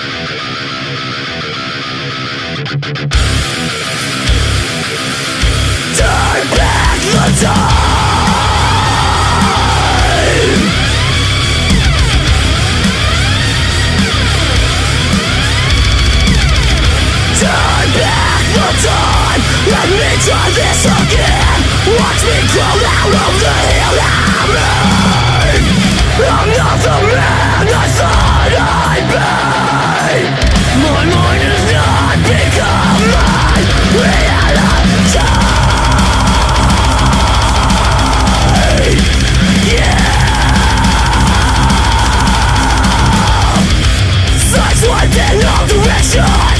Turn back the time Turn back the time Let me try this again. Watch me crawl out of the hill I'm I'm not the man Sideswiped